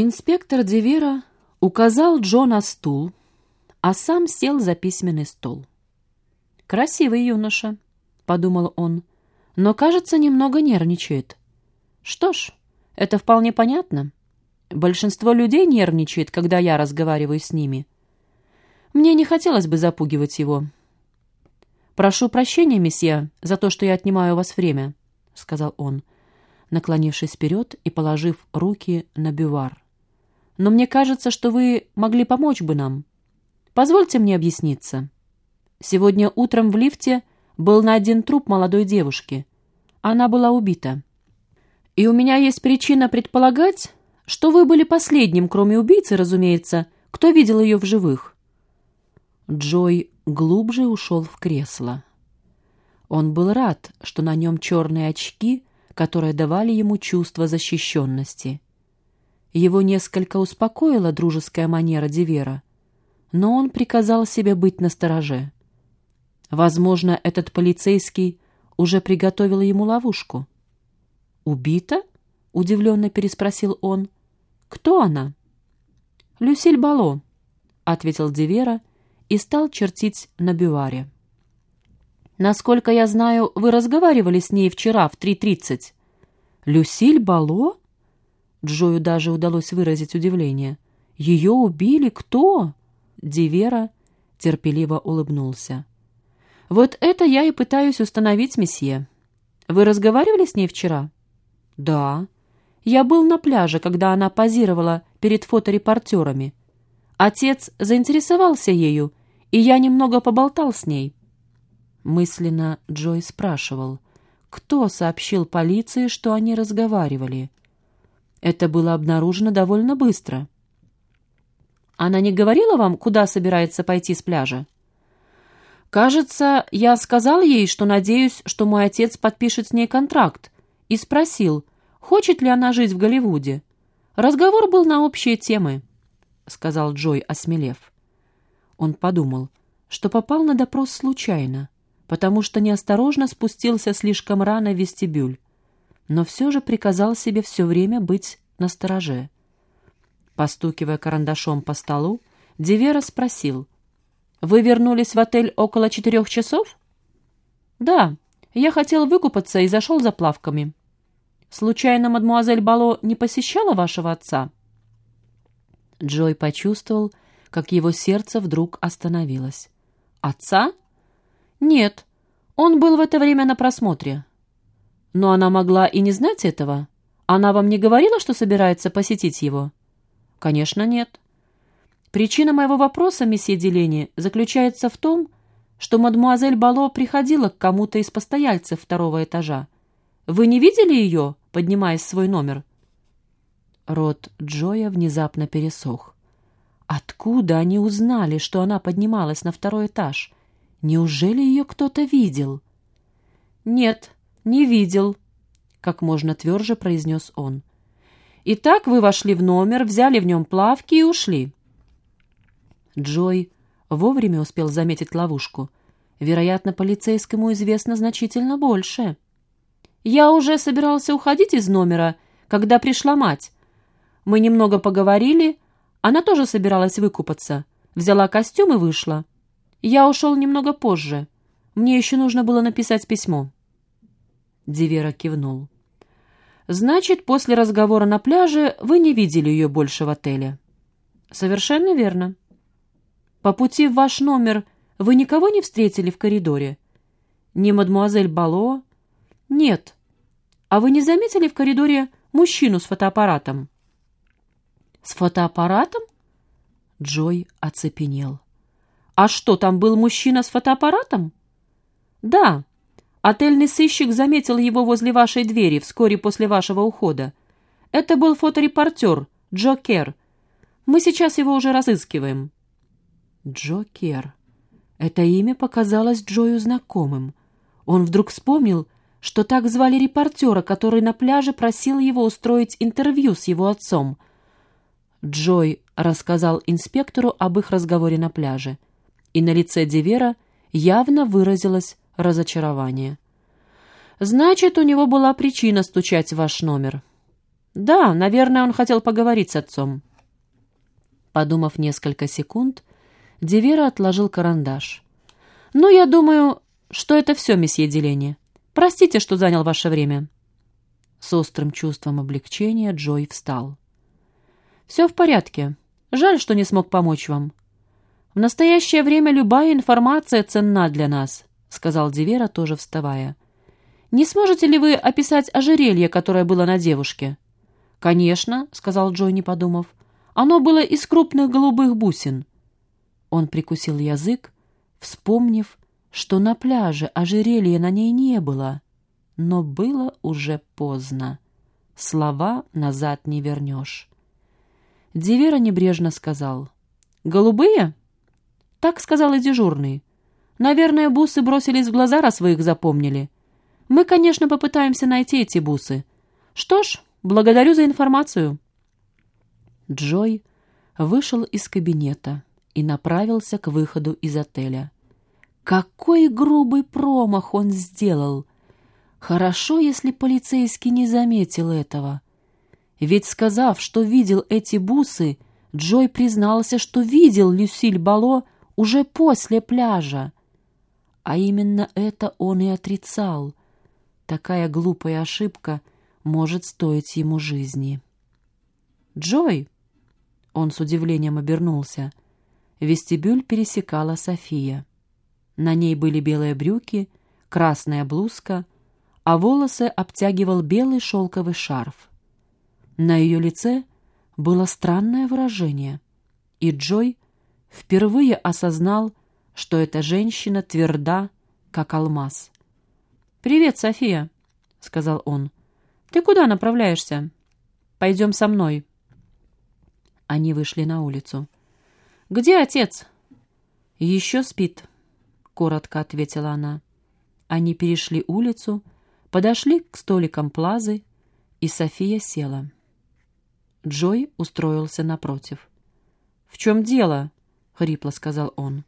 Инспектор Девера указал Джо на стул, а сам сел за письменный стол. «Красивый юноша», — подумал он, — «но, кажется, немного нервничает». «Что ж, это вполне понятно. Большинство людей нервничает, когда я разговариваю с ними. Мне не хотелось бы запугивать его». «Прошу прощения, месье, за то, что я отнимаю у вас время», — сказал он, наклонившись вперед и положив руки на бювар но мне кажется, что вы могли помочь бы нам. Позвольте мне объясниться. Сегодня утром в лифте был найден труп молодой девушки. Она была убита. И у меня есть причина предполагать, что вы были последним, кроме убийцы, разумеется, кто видел ее в живых. Джой глубже ушел в кресло. Он был рад, что на нем черные очки, которые давали ему чувство защищенности. Его несколько успокоила дружеская манера Дивера, но он приказал себе быть настороже. Возможно, этот полицейский уже приготовил ему ловушку. «Убита?» — удивленно переспросил он. «Кто она?» «Люсиль Бало», — ответил Дивера и стал чертить на бюваре. «Насколько я знаю, вы разговаривали с ней вчера в 3.30». «Люсиль Бало?» Джою даже удалось выразить удивление. «Ее убили? Кто?» Дивера терпеливо улыбнулся. «Вот это я и пытаюсь установить, месье. Вы разговаривали с ней вчера?» «Да. Я был на пляже, когда она позировала перед фоторепортерами. Отец заинтересовался ею, и я немного поболтал с ней». Мысленно Джой спрашивал, кто сообщил полиции, что они разговаривали. Это было обнаружено довольно быстро. Она не говорила вам, куда собирается пойти с пляжа? Кажется, я сказал ей, что надеюсь, что мой отец подпишет с ней контракт, и спросил, хочет ли она жить в Голливуде. Разговор был на общие темы, — сказал Джой, осмелев. Он подумал, что попал на допрос случайно, потому что неосторожно спустился слишком рано в вестибюль но все же приказал себе все время быть настороже. Постукивая карандашом по столу, Дивера спросил, «Вы вернулись в отель около четырех часов?» «Да, я хотел выкупаться и зашел за плавками». «Случайно мадмуазель Бало не посещала вашего отца?» Джой почувствовал, как его сердце вдруг остановилось. «Отца?» «Нет, он был в это время на просмотре. Но она могла и не знать этого. Она вам не говорила, что собирается посетить его? Конечно, нет. Причина моего вопроса, месье Делени, заключается в том, что мадмуазель Бало приходила к кому-то из постояльцев второго этажа. Вы не видели ее, поднимаясь в свой номер? Рот Джоя внезапно пересох. Откуда они узнали, что она поднималась на второй этаж? Неужели ее кто-то видел? Нет, «Не видел», — как можно тверже произнес он. «Итак, вы вошли в номер, взяли в нем плавки и ушли». Джой вовремя успел заметить ловушку. Вероятно, полицейскому известно значительно больше. «Я уже собирался уходить из номера, когда пришла мать. Мы немного поговорили, она тоже собиралась выкупаться. Взяла костюм и вышла. Я ушел немного позже. Мне еще нужно было написать письмо». Дивера кивнул. «Значит, после разговора на пляже вы не видели ее больше в отеле?» «Совершенно верно. По пути в ваш номер вы никого не встретили в коридоре? Ни мадмуазель Бало?» «Нет. А вы не заметили в коридоре мужчину с фотоаппаратом?» «С фотоаппаратом?» Джой оцепенел. «А что, там был мужчина с фотоаппаратом?» «Да, Отельный сыщик заметил его возле вашей двери вскоре после вашего ухода. Это был фоторепортер Джо Кер. Мы сейчас его уже разыскиваем». Джо Кер. Это имя показалось Джою знакомым. Он вдруг вспомнил, что так звали репортера, который на пляже просил его устроить интервью с его отцом. Джой рассказал инспектору об их разговоре на пляже, и на лице Дивера явно выразилось разочарование. «Значит, у него была причина стучать в ваш номер». «Да, наверное, он хотел поговорить с отцом». Подумав несколько секунд, Девера отложил карандаш. «Ну, я думаю, что это все, месье Делени. Простите, что занял ваше время». С острым чувством облегчения Джой встал. «Все в порядке. Жаль, что не смог помочь вам. В настоящее время любая информация ценна для нас», — сказал Дивера, тоже вставая. «Не сможете ли вы описать ожерелье, которое было на девушке?» «Конечно», — сказал Джой, не подумав. «Оно было из крупных голубых бусин». Он прикусил язык, вспомнив, что на пляже ожерелья на ней не было. Но было уже поздно. Слова назад не вернешь. Дивера небрежно сказал. «Голубые?» Так сказал и дежурный. «Наверное, бусы бросились в глаза, раз вы их запомнили. Мы, конечно, попытаемся найти эти бусы. Что ж, благодарю за информацию». Джой вышел из кабинета и направился к выходу из отеля. Какой грубый промах он сделал! Хорошо, если полицейский не заметил этого. Ведь, сказав, что видел эти бусы, Джой признался, что видел Люсиль Бало уже после пляжа. А именно это он и отрицал. Такая глупая ошибка может стоить ему жизни. «Джой!» Он с удивлением обернулся. Вестибюль пересекала София. На ней были белые брюки, красная блузка, а волосы обтягивал белый шелковый шарф. На ее лице было странное выражение, и Джой впервые осознал, что эта женщина тверда, как алмаз. «Привет, София», — сказал он. «Ты куда направляешься?» «Пойдем со мной». Они вышли на улицу. «Где отец?» «Еще спит», — коротко ответила она. Они перешли улицу, подошли к столикам плазы, и София села. Джой устроился напротив. «В чем дело?» — хрипло сказал он.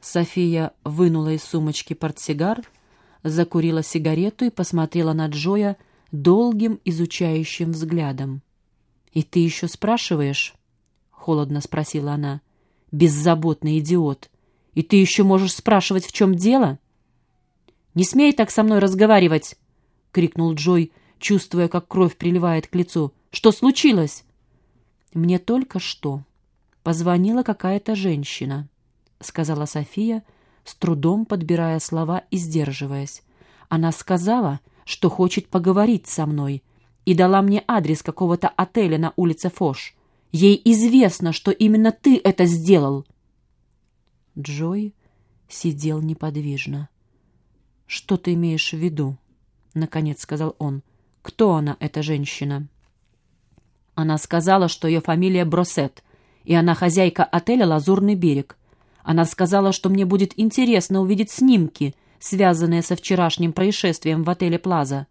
София вынула из сумочки портсигар, закурила сигарету и посмотрела на Джоя долгим изучающим взглядом. «И ты еще спрашиваешь?» — холодно спросила она. «Беззаботный идиот! И ты еще можешь спрашивать, в чем дело?» «Не смей так со мной разговаривать!» — крикнул Джой, чувствуя, как кровь приливает к лицу. Что случилось?» «Мне только что позвонила какая-то женщина», — сказала София, с трудом подбирая слова и сдерживаясь. «Она сказала, что хочет поговорить со мной, и дала мне адрес какого-то отеля на улице Фош. Ей известно, что именно ты это сделал». Джой сидел неподвижно. «Что ты имеешь в виду?» — наконец сказал он. «Кто она, эта женщина?» Она сказала, что ее фамилия Бросет, и она хозяйка отеля «Лазурный берег». Она сказала, что мне будет интересно увидеть снимки, связанные со вчерашним происшествием в отеле «Плаза».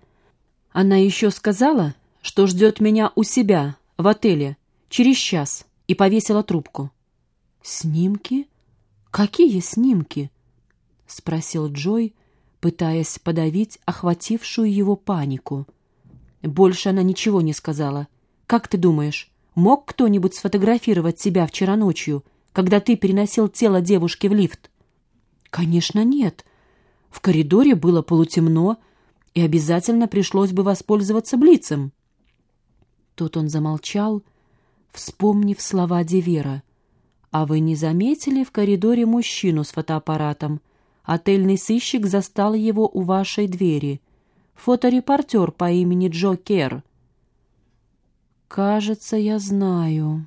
Она еще сказала, что ждет меня у себя, в отеле, через час, и повесила трубку. «Снимки? Какие снимки?» — спросил Джой, пытаясь подавить охватившую его панику. Больше она ничего не сказала — как ты думаешь, мог кто-нибудь сфотографировать себя вчера ночью, когда ты переносил тело девушки в лифт? Конечно, нет. В коридоре было полутемно, и обязательно пришлось бы воспользоваться блицем. Тут он замолчал, вспомнив слова Девера. «А вы не заметили в коридоре мужчину с фотоаппаратом? Отельный сыщик застал его у вашей двери. Фоторепортер по имени Джо Керр. «Кажется, я знаю».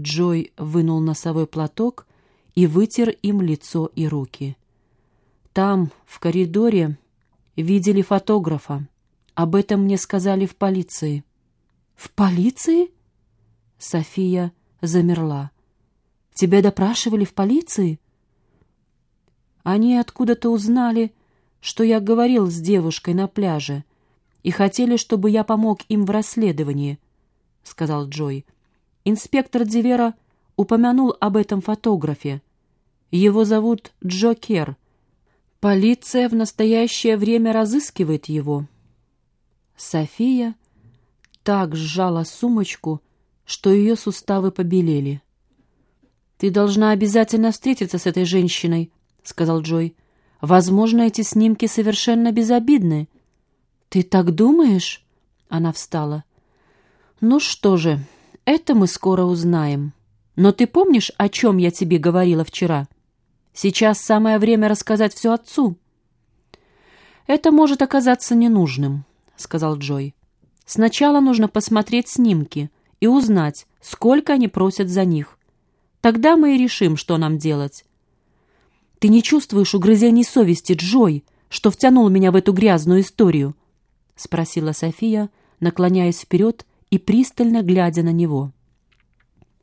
Джой вынул носовой платок и вытер им лицо и руки. «Там, в коридоре, видели фотографа. Об этом мне сказали в полиции». «В полиции?» София замерла. «Тебя допрашивали в полиции?» «Они откуда-то узнали, что я говорил с девушкой на пляже, и хотели, чтобы я помог им в расследовании». — сказал Джой. «Инспектор Дивера упомянул об этом фотографе. Его зовут Джо Кер. Полиция в настоящее время разыскивает его». София так сжала сумочку, что ее суставы побелели. «Ты должна обязательно встретиться с этой женщиной», — сказал Джой. «Возможно, эти снимки совершенно безобидны». «Ты так думаешь?» — она встала. «Ну что же, это мы скоро узнаем. Но ты помнишь, о чем я тебе говорила вчера? Сейчас самое время рассказать все отцу». «Это может оказаться ненужным», — сказал Джой. «Сначала нужно посмотреть снимки и узнать, сколько они просят за них. Тогда мы и решим, что нам делать». «Ты не чувствуешь угрызений совести, Джой, что втянул меня в эту грязную историю?» — спросила София, наклоняясь вперед и пристально глядя на него.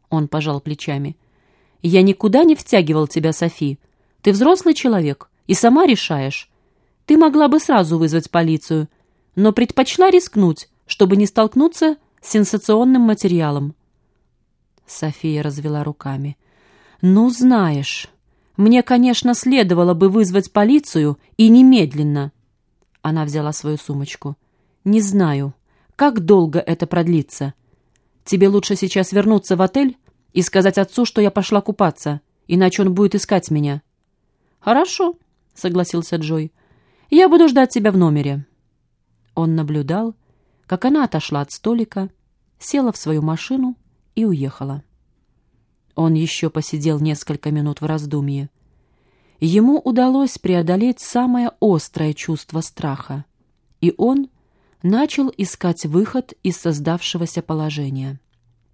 Он пожал плечами. «Я никуда не втягивал тебя, Софи. Ты взрослый человек и сама решаешь. Ты могла бы сразу вызвать полицию, но предпочла рискнуть, чтобы не столкнуться с сенсационным материалом. София развела руками. «Ну, знаешь, мне, конечно, следовало бы вызвать полицию и немедленно». Она взяла свою сумочку. «Не знаю, как долго это продлится. Тебе лучше сейчас вернуться в отель и сказать отцу, что я пошла купаться, иначе он будет искать меня». «Хорошо», — согласился Джой. «Я буду ждать тебя в номере». Он наблюдал, как она отошла от столика, села в свою машину и уехала. Он еще посидел несколько минут в раздумье. Ему удалось преодолеть самое острое чувство страха, и он начал искать выход из создавшегося положения.